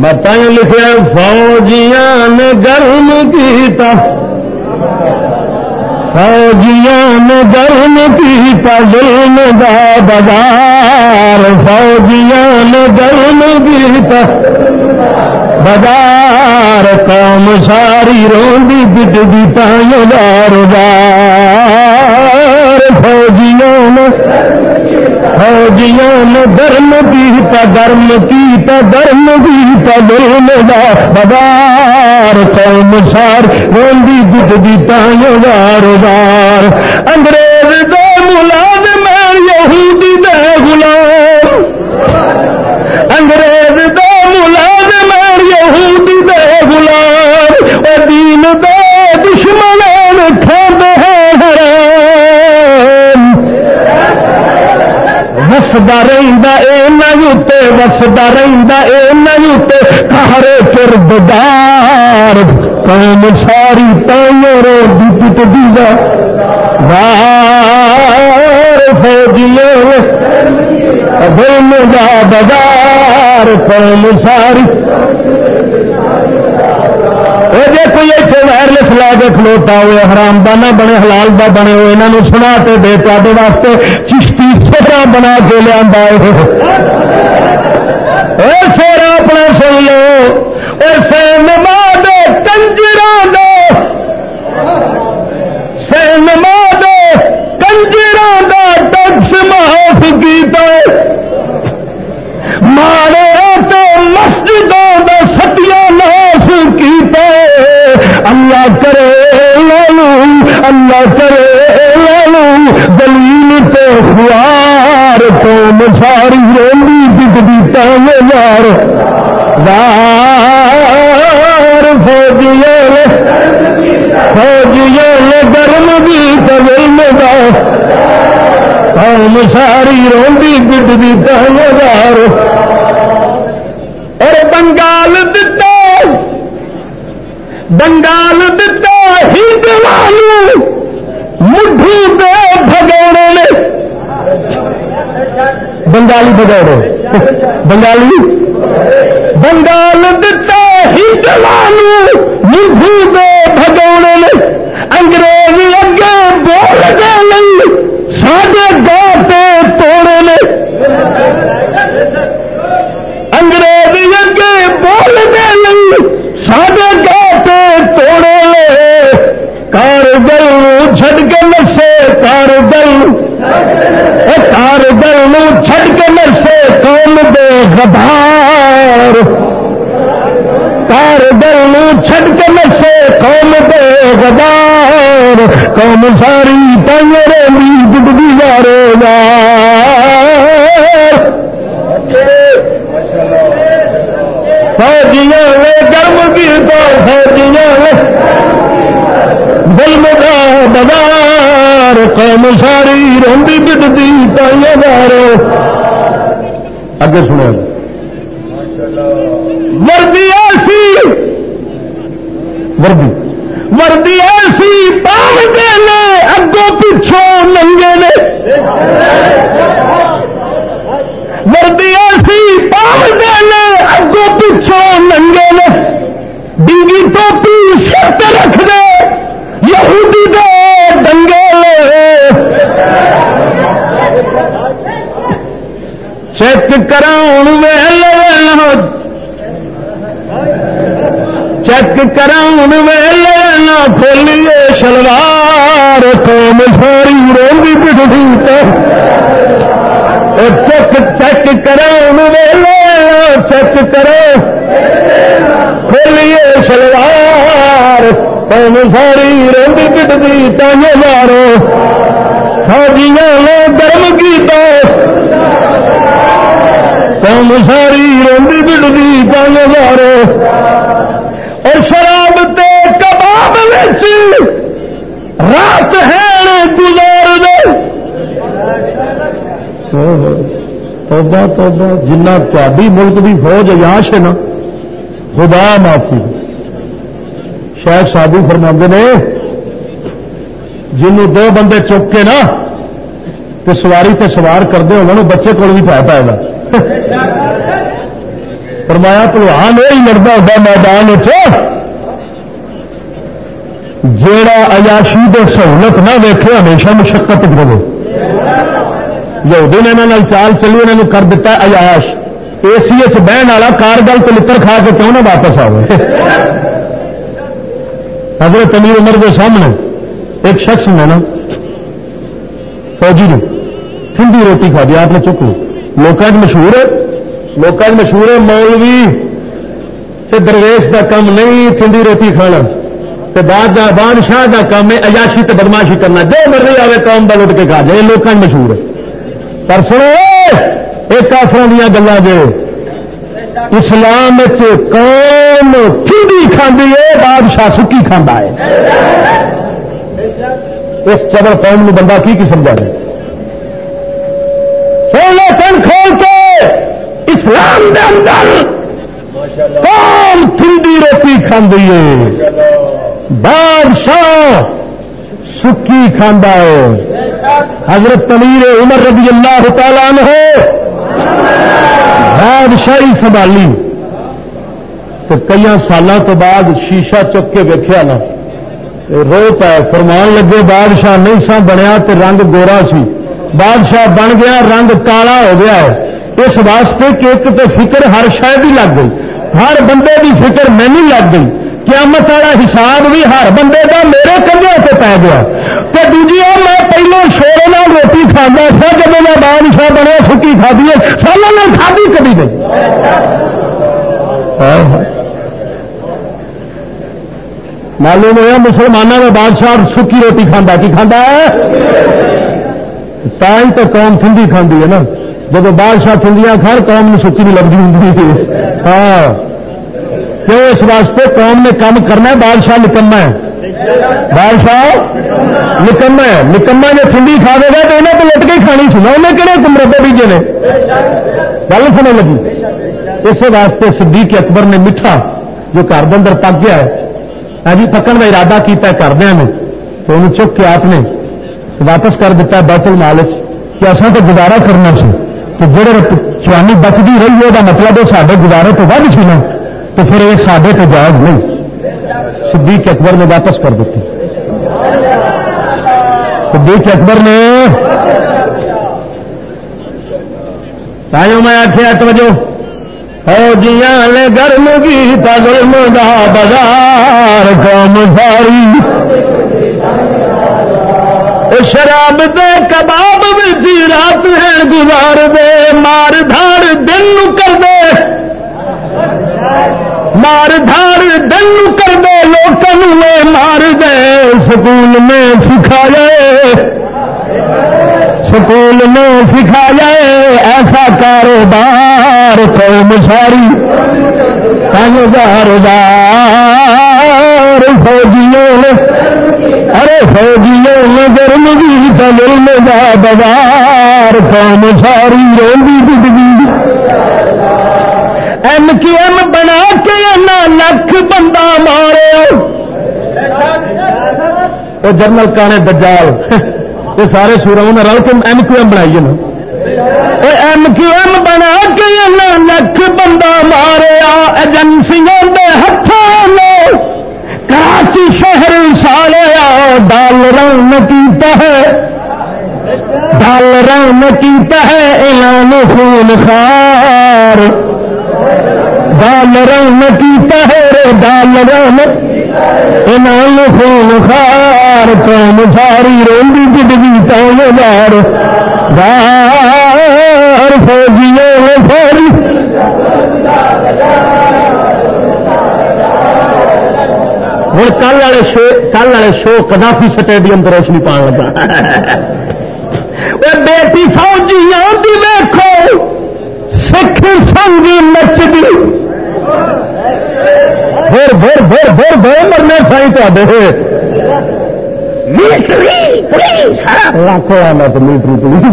بتا لکھا فوجیاں نے گرم کیتا فوجیاں نے گرم کیتا ظلم دا بازار۔ فوجیاں نے گرم کیتا بازار، قوم ساری روندی پٹ دی تائیں دار فوجیاں نے فوجیاں نے درم پیتا درم پیتا درم پیتا درم دا بدار قوم سار روندی دت دی تائیں وار وار۔ انگریز وسدا رہتا اے نوتے کہرے چر بدار قوم ساری تائیں رو دت دیوا وار فوجیوں دل دا بازار قوم ساری جی کوئی اتنے وائرلس لا کے کھلوتا ہوئے، حرام دانا بنے، حلال دا بنے ہوئے یہاں سنا تو دے تے واسطے چشتی سہرا بنا کے لیا سیرا اپنا سن لو سینما دے کنجر سینما دے کنجر دا ٹیکس معاف کیتا مارے تو مسجدوں کا ستیا ناس کیتا اللہ کرے لالو اللہ کرے لالو دلیل تو خوار تو مساری رولی بگڑی تم یار وار فوجیے فوجیے گرم بھی دل دا، قوم ساری روندی بگڑی تم اور بنگال دتا بنگال دتا ہی دلالو مٹھو دے بھگوڑے نے بنگالی بگوڑے بنگالی؟ بنگال دتا ہی دلالو مٹھو دے بھگوڑے نے انگریز اگے بول گئے ساڈے گاتے توڑے نے انگریز اگے بول گئے ساڈے گاتے توڑے لے کار گل چڈ کے نسے کار گل کار گل چڈ کے نسے قوم دے غدار کار گل چڈ کے نسے قوم دے غدار، قوم ساری تائیں ری ڈبی جارے گا فوجیاں نے گرم گیتا فوجیاں نے دل مدا بازار۔ قوم ساری روندی بٹتی تائیں دارو اگے سنو وردی ایسی وردی۔ وردی ایسی پاؤنڈے نے، اگوں پچھوں ننگے نے۔ وردی ایسی پاؤنڈے نے، اگوں پچھوں ننگے نے۔ ڈنگی ٹوپی سر رکھ دے، یہودی دے دنگے لے چیک کراؤ ویلے چیک کراؤ ویلے کھولیے شلوار قوم ساری روی بڑی چیک چیک کراؤ ویلے چیک کرو۔ کھولیے شلوار قوم ساری روی بڑی تانے مارو فوجیاں نے گرم کیتا۔ قوم ساری روی بڑی تانے مارو شراب تے کباب رات ہے گزار دے۔ توبہ توبہ، جنہ تھی ملک کی فوج یاش ہے نا، خدا معافی۔ شاید سادو فرما نے جنوں دو بندے چک کے نا تو سواری تے سوار کرتے ہو بچے کول بھی پا پائے گا فرمایا پلوان یہ لڑتا ہوتا میدان جیڑا عیاشی دے سہولت نہ ویکے ہمیشہ مشقت کرے یہودی نے انہوں چال چلی انہوں کر دیتا عیاش۔ اے سی بہن والا کار گل تو کھا کے کیوں نہ واپس آئے حضرت امیر عمر کے سامنے ایک شخص نے نا، فوجی نے ٹھنڈی روٹی کھا دی، آپ نے چک لی۔ لوگ مشہور ہے لوگ مشہور ہے مولوی۔ درویش کا کام نہیں ٹھنڈی روٹی کھانا۔ بادشاہ کا کام ہے اجاشی تو بدماشی کرنا۔ جو مرضی آئے قوم کا لٹ کے کھا جائے لوگ مشہور ہے۔ پر سنو ایک کافر دیا گلا جو اسلام قوم ٹھنڈی کھانے ہے، بادشاہ سکی کھانا ہے۔ اس چبر قوم میں بندہ کی کی سمجھا ہے؟ سن کھول کے۔ اسلام دے اندر قوم ٹھنڈی روٹی کھانے بادشاہ سکی کھانا ہے۔ حضرت تمیر عمر رضی اللہ تعالیٰ نے بادشاہی سنبھالی۔ تو کئی سالوں تو بعد شیشہ چک کے ویکیا نا۔ رو پہ فرمان لگے، بادشاہ نہیں سا بنیا تو رنگ گورا سی۔ بادشاہ بن گیا، رنگ کالا ہو گیا ہے۔ اس واسطے کہ ایک تو فکر ہر شاید ہی لگ گئی۔ ہر بندے کی فکر میں نہیں لگ گئی۔ قیامت والا حساب بھی ہر بندے کا میرے کندھے سے پی گیا۔ تو دوجی میں پہلو شور روٹی کھانا سا جب میں بادشاہ بنے، سکی کھادی ہے۔ سالوں میں کھادی کبھی نہیں۔ معلوم ہوا مسلمانوں میں بادشاہ سکی روٹی کھانا کی کھانا ہے؟ تھی تو قوم ٹھنڈی کھانے ہے نا۔ جب بادشاہ ٹھنڈیاں کھان قوم نے سکی نہیں لگتی ہوں ہاں۔ کیوں اس واسطے قوم نے کام کرنا ہے؟ بادشاہ نکما ہے۔ بادشاہ نکما ہے۔ نکما نے ٹھنڈی کھا دے گا تو انہیں تو لٹ کے کھانی سنا انہیں کہڑے کمرے بیجے نے؟ گل سمجھ لگی۔ اس واسطے صدیق اکبر نے میٹھا جو گھر اندر پک گیا ہے ہاں جی پکن کا ارادہ کیا کردیا نے۔ تو انہوں چک کے آپ نے واپس کر دیتا بیت المال کہ اصل تو گزارا کرنا سی تو جڑے چوانی بچتی رہی ہے مطلب ہے سارے گزارے تو ود سی نا۔ تو پھر یہ سارے تو جائز نہیں۔ صدیق اکبر نے واپس کر دیتی صدیق اکبر نے تائیوں میں آخیا توجہ۔ فوجیاں نے گرم کی تگرم دا بازار قوم ساری شراب دے کباب بھی رات ہے گزار دے، مار دھاڑ دن کر دے۔ مار دھاڑ دن کر دے لوکل میں مار دے سکول میں سکھایا سکول میں سکھایا ایسا کاروبار قوم ساری کاروبار فوجیوں ارے فوجیوں نظر مگی تمل مزا بازار قوم ساری روی بگی ایم کی ایم بنا کے لکھ بندہ مارے وہ جنرل کانے دجال۔ یہ سارے سورا انہیں رل کے ایم کیو ایم بنائی نا۔ ایم کیو ایم بنا کے لکھ بندہ مارے ایجنسیوں کے ہاتھوں کراچی شہر سالیا ڈال رنگ پیتا ہے۔ ڈال رنگ پیتا ہے اعلان خون خار۔ ڈال رنگ پیتا ہے ڈال رنگ اعلان خون خار قوم ساری روندی جدگی تو یار۔ دار فوجیوں فوری۔ ہوں کل والے شو، کل والے شو کدافی سٹیڈیم تو روشنی پان لگا۔ بیٹی فوجیاں ویکو سکھ سنگی نچدی بور بور بور بور بور مرنے سائی تے لاکھوں آنا تو میٹری پولیس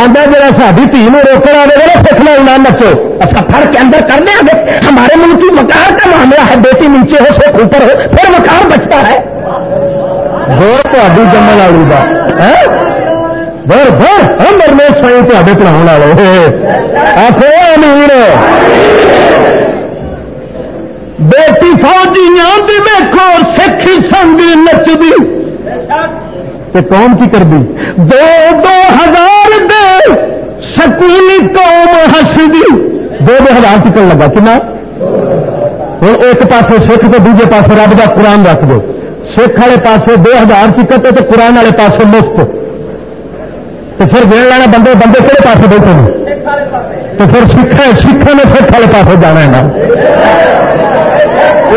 آدھا جا ساری تھی روکن آئے گا سکھ لو نہ نچو۔ اچھا کے اندر کر دیں گے ہمارے ملک کی مکان کا معاملہ ہے بیٹی نیچے ہو سکھ اوپر ہو پھر مکان بچتا ہے۔ بور تو جمل آلو کا بور بور ہم مرنے سائی تے پڑھاؤ والے۔ آخو امیر ویخو سکھ سنگ نچدی۔ قوم کی کر دی؟ دو دو ہزار دے سکولی قوم ہسدی دو دو ہزار ٹکن لگا کنا؟ ہوں ایک پاسے سکھ تو دوجے پاسے رب کا قرآن رکھ دو۔ سکھ والے پاسے دو ہزار ٹکٹ تو قرآن والے پاسے مفت۔ تو پھر دین لینا بندے بندے کہڑے پاسے بیٹھے؟ تو پھر سکھ سکھان نے سکھ والے پاسے جانا ہے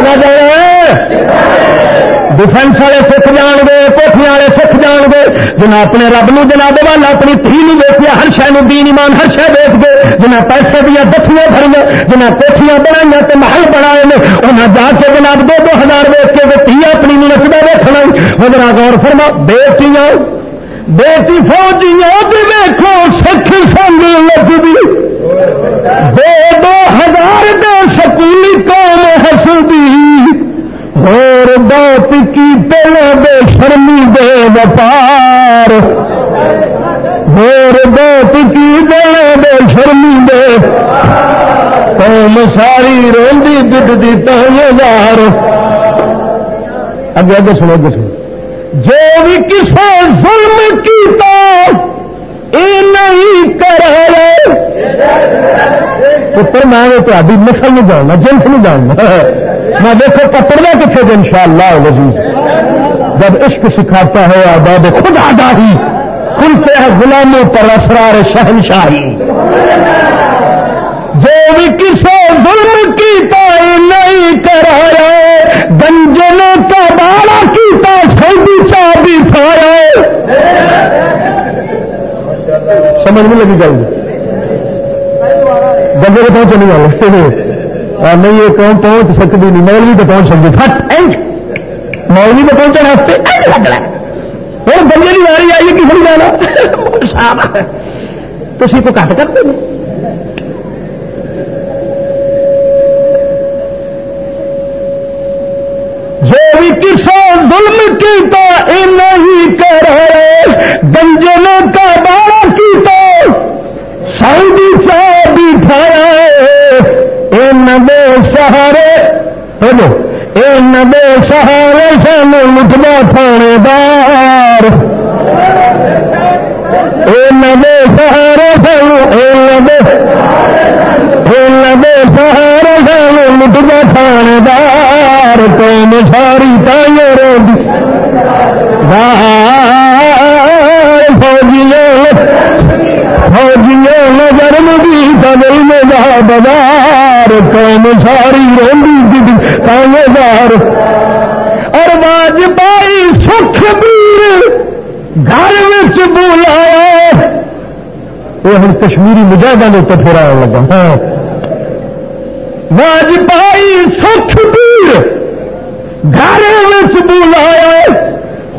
نا ڈیفینس والے سکھ جان گے کوٹیاں والے سکھ جان گے جنا اپنے رب نو جناب والا اپنی تھی نو ویچیا ہر شہ دین ایمان ہر شہ ویچ گئے جنا پیسے دیا دفیاں بھری جنا کوٹیاں بنائی تو محل بنائے انہیں جا کے جناب دو دو ہزار ویچ کے تھی اپنی نچتا ویکنا وہ غور فرما بیٹیاں بیٹی فوجیاں ویکو سکھ سنگ لگتی دو دو ہزار دے سکولی قوم ہسدی اور بہت کی پہلے بے شرمی دے وپار اور بہت کی پہلے بے شرمی دے۔ قوم ساری روندی دکھتی تانے یار۔ اگے اگے سنو اگے سنو۔ جو بھی کسے ظلم کیتا پتر میں تاری نسل نہیں جاننا جنس نہیں جاننا میں دیکھو پکڑنا کتنے دن شاء اللہ جب عشق سکھاتا ہے آباد خود آگاہی کھلتے ہیں غلاموں پر اسرار شہنشاہی۔ جو بھی کسی ظلم کی پائی نہیں کرایا، گنجنوں کا بالا کیتا، سعودی چابی پھایا۔ سمجھ میں لگی گل؟ بندے کو پہنچ نہیں والے نہیں یہ کون پہنچ سکتی نہیں، مولوی تو پہنچ سکتی۔ فٹ اینڈ مولوی تو پہنچنے واسطے اور بندے کی واری آئی کسی نے جانا۔ تھی کو کٹ کرتے ہیں۔ جو بھی کسا ظلم کیتا نہیں کر گنجنوں کا بارہ کیتا۔ نبے سہارے بولو اے نبے سہارے سن لٹنا تھانے دار اے نبے سہارے سن اے نبے اے نبے سہارے سن لٹنا تھانے دار قوم ساری تائیں روڈی فوجیوں قوم ساری روندی جی، تانے دار اور باج سکھ بیر گھر بلایا یہ ہوں کشمیری مجاہدہ نے تو پھر آنے لگا۔ ہاں۔ واجپائی سکھ بیر گھر بلایا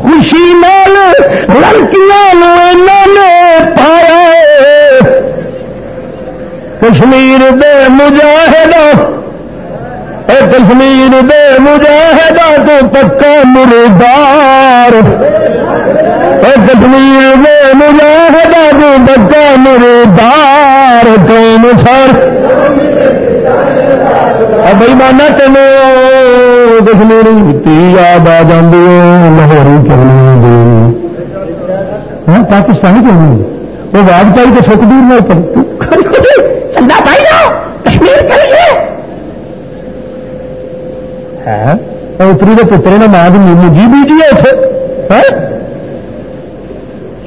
خوشی نال لڑکیاں نے پایا کشمیر دے مجاہدہ، اے کشمیر دے مجاہدہ تو پکا مردار۔ اے کشمیر دے مجاہدہ تو پکا مردار کون سر۔ بھائی مانا تین کشمیری مٹی یاد آ جاتی لاہوری چلنی ہاں پاکستانی چلنی وہ واج پائی تو سکھ دور میں چندا پائی نا کشمیر اتری کے پترے نے ماں کی مجھے بیجی ہے اتنے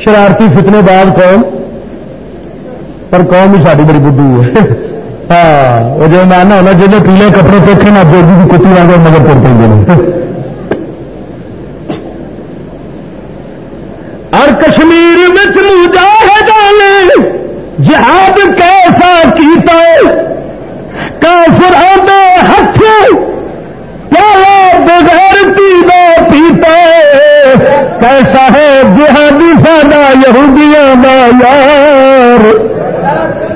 شرارتی فتنے بعد قوم. پر قوم ہی ساری بڑی بدھو ہے. ہاں وہ جو ماننا ہونا جن پیلے کپڑے پوکھے نہ جو بھی کتی واگ مگر پڑ پہ اور کشمیر میں مجاہدان جہاد کیسا کیتا کافر آدھے ہاتھ پیالہ بغیر پیدا پیتا کیسا ہے جہادی سادہ یہودیاں دا یار۔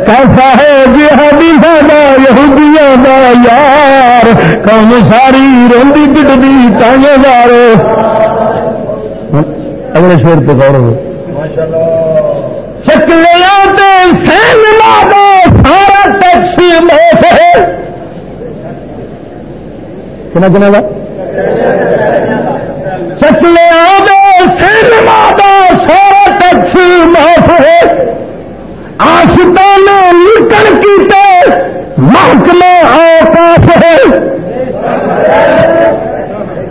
کیسا ہے جی جہادی سادا یہودیاں دا یار۔ کون ساری روندی پٹتی تانے دار اگلے شیر پہ غور ہو۔ چکلیا سین مادہ سارا ٹیکسی موت ہے۔ کنا کنا کا چکلیا سینما دا سارا ٹیکس معاف ہے آستا نے لٹن کیتے محکمہ اوقاف ہے۔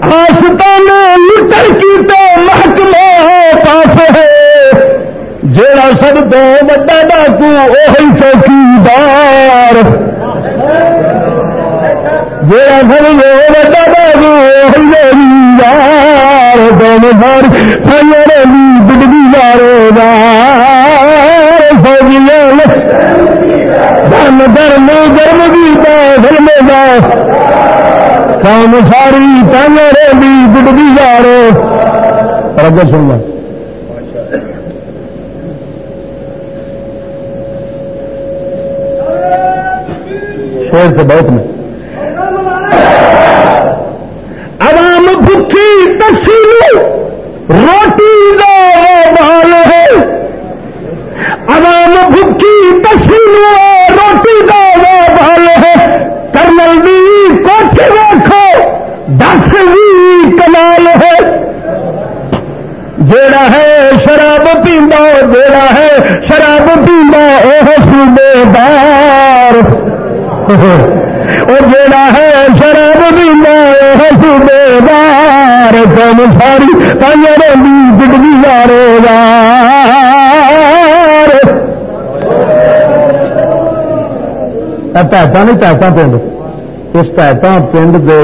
آستا نے لٹن کیتے محکمہ اوقاف ہے۔ جیڑا سب تو بڑا ڈاکو وہی چوکیدار جیڑا سب تو بڑا ڈاکو وہی یار دونوں دھرم دا کام ساری تیارے بھی بڑی یارو رب سننا شیر سے بہت میں۔ عوام بھوکی تسی روٹی کا بال ہے عوام بھوکی تسی روٹی کا بال ہے کرنل بھی کوٹھ رکھو دس بھی کمال ہے جیڑا ہے شراب پیندا جیڑا ہے، شراب پیندا وہ صوبے دار وہ جیڑا ہے، شراب پیندا وہ صوبے دار کم ساری تیار بگڑی یارو یار۔ پیسہ نہیں، پیسہ پنڈ اس پیسہ پنڈ کے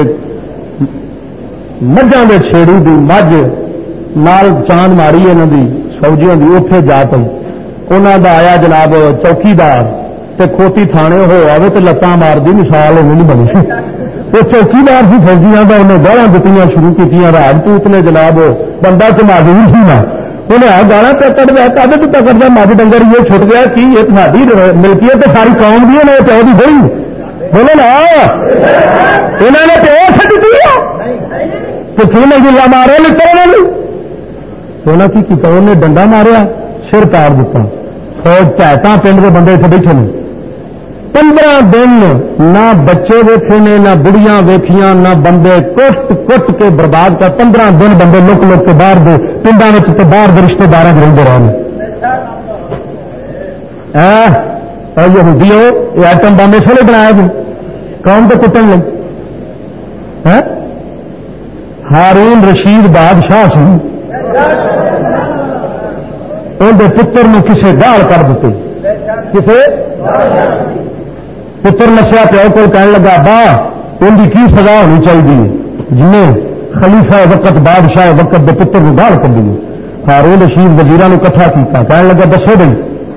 مجھا کے چھیڑی کی مجھ نال چاند ماری انہوں کی فوجیوں کی اتے جا پی انہوں کا آیا جناب چوکیدار تے کھوتی تھانے ہو آئے تو لتان مار دی مثال انہیں نہیں بنی وہ چوکیدار سی فوجیاں کا انہیں گالا دیتی شروع کی راجپوت نے جناب بندہ تو معذور سی نا انہیں آ گالا پکڑ دیا کد تو پکڑ دیا مجھ ڈنگر یہ چھٹ گیا کہ یہ تمہاری ملکیت تو ساری قوم دی ہے پیو کی گئی بولے نا انہوں نے پیو سکتی تو کی میں گلا مارے لکھا انہوں نے انہیں کی کیا انہیں ڈنڈا ماریا سر پار دیتا فوج چیتا پنڈ کے بندے اتنے بیٹھے نے پندرہ دن نہ بچے ویکھے نے نہ بڑیاں ویکھیاں نہ بندے کٹ کٹ کے برباد کر پندرہ دن بندے لک لک کے باہر دے پنڈا میں باہر دے رشتے دار رہتے رہے یہ یہ آئٹم بم اس لیے بنایا گیا کون تو کٹن لگ ہارون رشید بادشاہ سی اندر پتر نو کسے گال کر دیتے کسے؟ پتر نسیا پیو کو کہنے لگا، با، ان کی سزا ہونی چاہیے؟ جنہیں خلیفہ وقت، بادشاہ وقت دے پتر نو گال کر دیے ہارون رشید وزیر کٹھا کیا کہنے لگا، دسو بھائی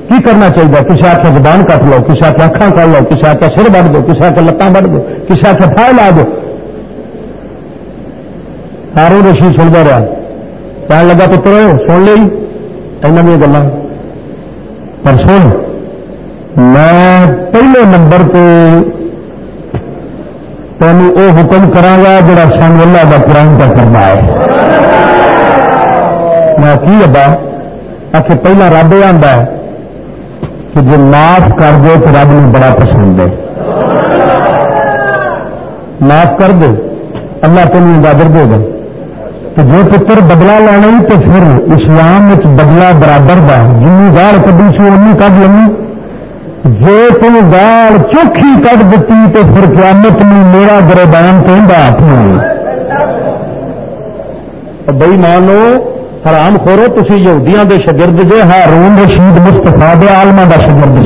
کی کرنا چاہیے کسی آخر زبان کٹ لو کسی آخر اکھان کر لو کسی آخر سر بڑھ دو کسی آخر لتان بڑھ دو کسی آخر پھائے لا دو۔ ہارون رشید سنتا رہا کہنے لگا پتر سن لی یہاں دیا گلا پر سن میں پہلے نمبر پہ تینوں وہ حکم کرا جا سن اللہ کا قرآن کا کرنا ہے میں کی ابا آ پہلا رب یہ آتا ہے کہ جو معاف کر دو تو رب نے بڑا پسند ہے معاف کر دو اللہ تین اجازت دے گا تو جو پتر بدلا لینا تو پھر اسلام بدلا برابر کا جن گال کدی سی ان کھ لینی۔ جی تم گال چوکھی کٹ دیتی تو پھر قیامت میں میرا گربان تو اپنا۔ بئی مانو، حرام خورو تھی یہودیاں دے شگرد جے ہارون رشید مستفا دے آلما کا شگرد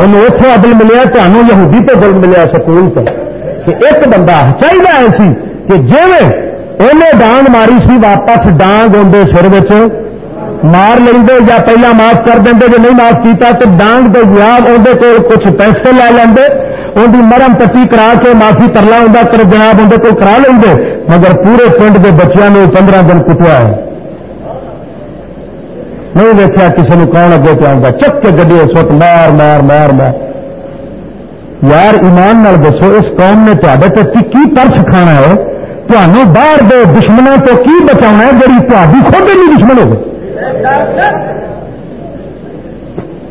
انہوں اتنے عدل ملیا تمہوں یہودی تو دل ملیا سکول سے کہ ایک بندہ چاہیے ایسی کہ جی انہیں ڈانگ ماری سی واپس ڈانگ اندر سر مار لیں یا پہلا معاف کر دیں جو نہیں معاف کیتا تو ڈانگ دے یا اندر کو کچھ پیسے لے لیں ان کی مرم پٹی کرا کے معافی ترلا ہوں کر جناب اندر کو کرا لیں مگر پورے پنڈ کے بچوں نے پندرہ دن کٹیا ہے۔ نہیں دیکھا کسی نے کون اگے پہ آؤں گا چک کے گڈی اس وقت مار مار مار مار۔ یار ایمان نال دسو، اس قوم نے تے کی پرس کھانا ہے۔ تمہوں باہر دے دشمنوں تو کی بچا ہے جی تاری خود نہیں دشمن ہو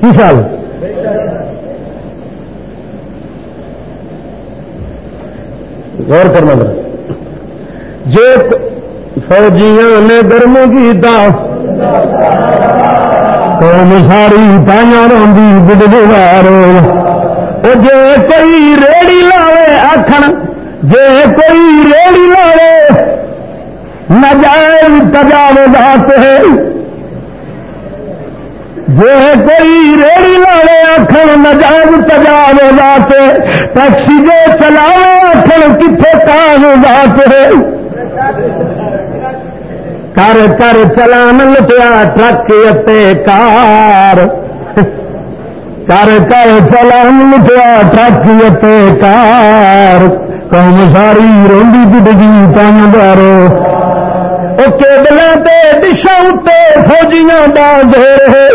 کی خیال غور کرنا ذرا جے فوجیاں نے گرم کیتا قوم ساری تایا روی بدوار جے کوئی ریڑی لاوے آخر جے کوئی ریڑی لاوے نجائز تجاوزات ہے۔ جے کوئی ریڑی لاوے آخر نجائز تجاوزات ٹیکسی جے چلاوے آخر کتنے کاغذات ہے۔ کر کر، چلان لٹیا ٹرک کار۔ کر کر، چلان لٹیا ٹرک کار۔ قوم ساری روی گڈگی تم دارو کیبل کے دشا فوجیاں باز ہو رہے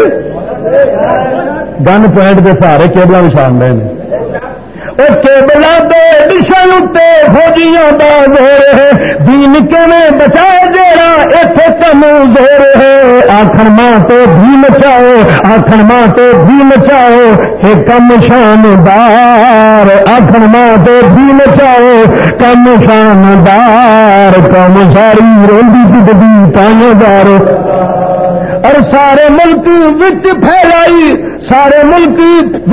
گن پوائنٹ کے سارے کیبل بچھان رہے ہیں کیبل کے دشا اتنے فوجیاں باز ہو رہے دین کیویں بچائے جیڑا اتنے کم ہو رہے آخر ماں تو بھی مچاؤ آخر ماں تو بھی مچاؤ یہ کم شاندار آخر ماں تو بھی مچاؤ کم شاندار کم ساری روی پٹتی تانے دار اور سارے ملک پھیلائی سارے ملک